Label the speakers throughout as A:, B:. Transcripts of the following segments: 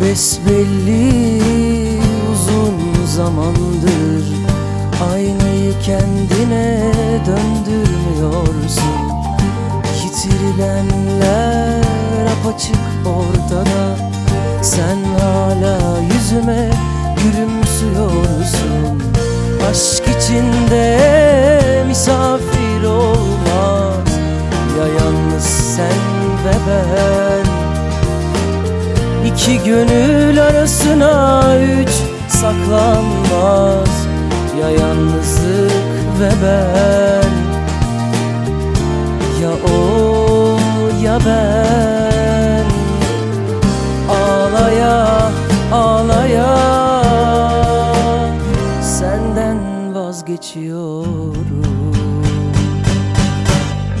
A: Besbelli uzun zamandır Aynayı kendine döndürmüyorsun Yitirilenler apaçık ortada Sen hala yüzüme gülümsüyorsun. Aşk içinde misafir olmaz Ya yalnız sen ve ben İki gönül arasına üç saklanmaz Ya yalnızlık ve ben. Ya o ya ben. Ağlaya ağlaya Senden vazgeçiyorum.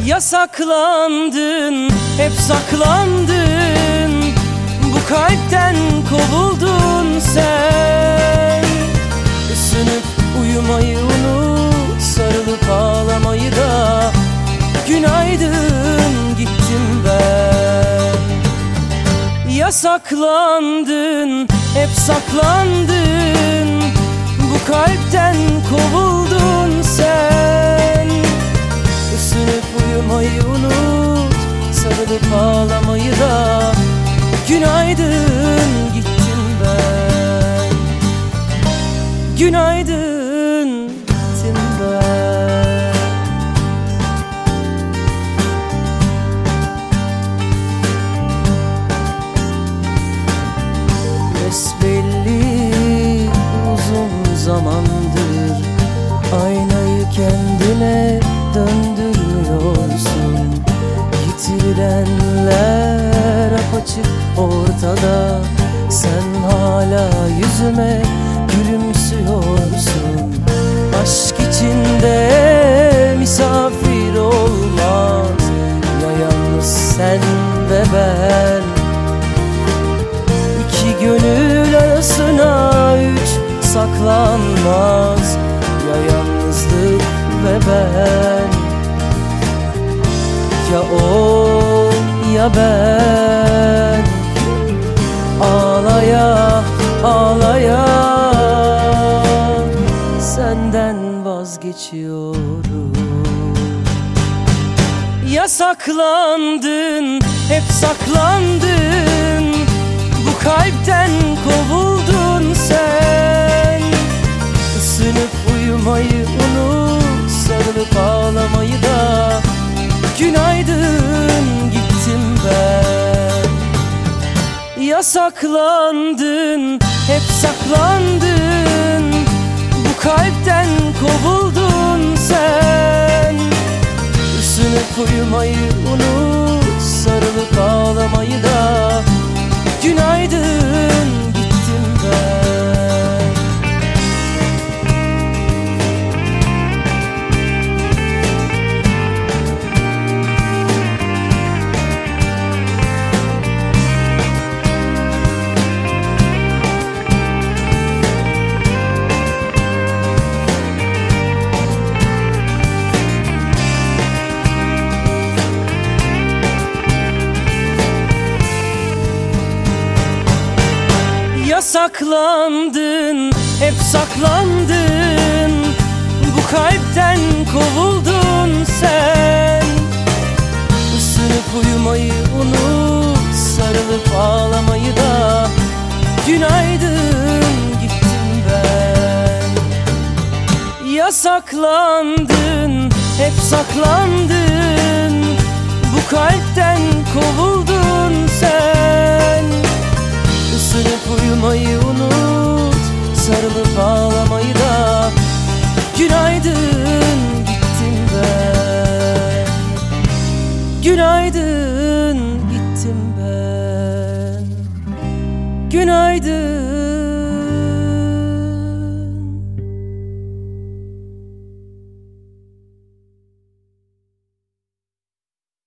A: Yasaklandın, hep saklandın kalpten kovuldun sen. Isınıp uyumayı unut Sarılıp ağlamayı da. Günaydın gittim ben. Yasaklandın, hep saklandın. Bu kalpten kovuldun sen. Isınıp uyumayı unut Sarılıp ağlamayı Günaydın gittim ben. Günaydın gittim ben. Besbelli uzun zamandır Aynayı kendine döndürmüyorsun Yitirilenler apaçık ortada. Sen hala yüzüme gülümsüyorsun. Aşk içinde misafir olmaz. Ya yalnız sen ve ben. İki gönül arasına üç saklanmaz. Ya yalnızlık ve ben. Ya o ya ben Senden vazgeçiyorum Yasaklandın, hep saklandın. Bu kalpten kovuldun sen. Isınıp uyumayı unut Sarılıp ağlamayı da. Günaydın gittim ben. Yasaklandın, hep saklandın. Bu kalpten kovuldun Yasaklandın, hep saklandın. Bu kalpten kovuldun sen. Isınıp uyumayı unut Sarılıp ağlamayı da. Günaydın gittim ben. Yasaklandın, hep saklandın. Bu kalpten kovuldun olsaydı